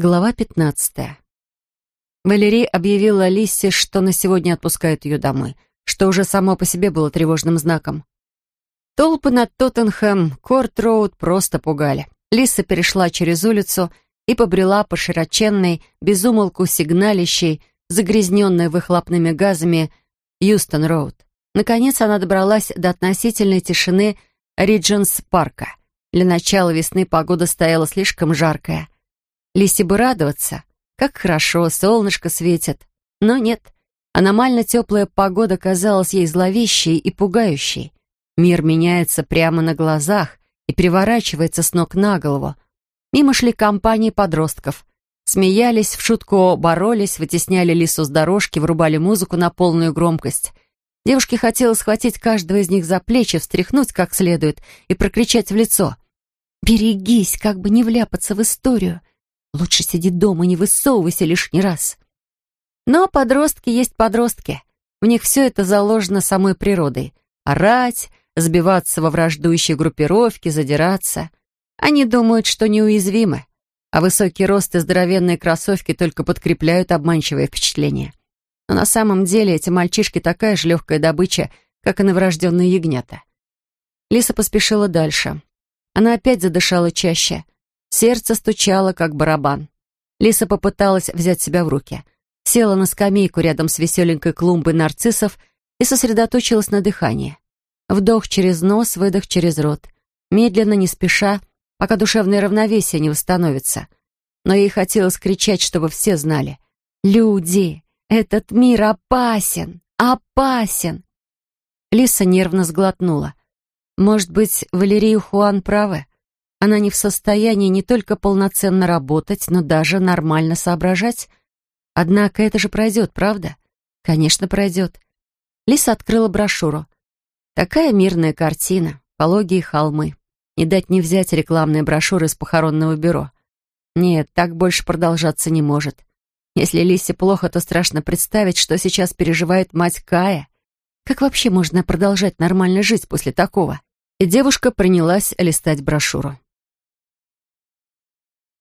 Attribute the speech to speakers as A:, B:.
A: Глава 15. Валерий объявила Лиссе, что на сегодня отпускает ее домой, что уже само по себе было тревожным знаком. Толпы над Тоттенхэм, Корт-Роуд просто пугали. Лиса перешла через улицу и побрела по широченной, безумолку сигналищей, загрязненной выхлопными газами, Юстон-Роуд. Наконец она добралась до относительной тишины Ридженс-парка. Для начала весны погода стояла слишком жаркая — Лисе бы радоваться. Как хорошо, солнышко светит. Но нет, аномально теплая погода казалась ей зловещей и пугающей. Мир меняется прямо на глазах и переворачивается с ног на голову. Мимо шли компании подростков. Смеялись, в шутку боролись, вытесняли лису с дорожки, врубали музыку на полную громкость. Девушке хотелось схватить каждого из них за плечи, встряхнуть как следует и прокричать в лицо. «Берегись, как бы не вляпаться в историю. Лучше сиди дома, не высовывайся лишний раз. Но подростки есть подростки. В них все это заложено самой природой. Орать, сбиваться во враждующие группировки, задираться. Они думают, что неуязвимы, а высокий рост и здоровенные кроссовки только подкрепляют обманчивое впечатление. Но на самом деле эти мальчишки такая же легкая добыча, как и новорожденные ягнята. Лиса поспешила дальше. Она опять задышала чаще — Сердце стучало, как барабан. Лиса попыталась взять себя в руки. Села на скамейку рядом с веселенькой клумбой нарциссов и сосредоточилась на дыхании. Вдох через нос, выдох через рот. Медленно, не спеша, пока душевное равновесие не восстановится. Но ей хотелось кричать, чтобы все знали. «Люди! Этот мир опасен! Опасен!» Лиса нервно сглотнула. «Может быть, Валерию Хуан правы?» Она не в состоянии не только полноценно работать, но даже нормально соображать. Однако это же пройдет, правда? Конечно, пройдет. Лиса открыла брошюру. Такая мирная картина, пологие холмы. Не дать не взять рекламные брошюры из похоронного бюро. Нет, так больше продолжаться не может. Если Лисе плохо, то страшно представить, что сейчас переживает мать Кая. Как вообще можно продолжать нормально жить после такого? И девушка принялась листать брошюру.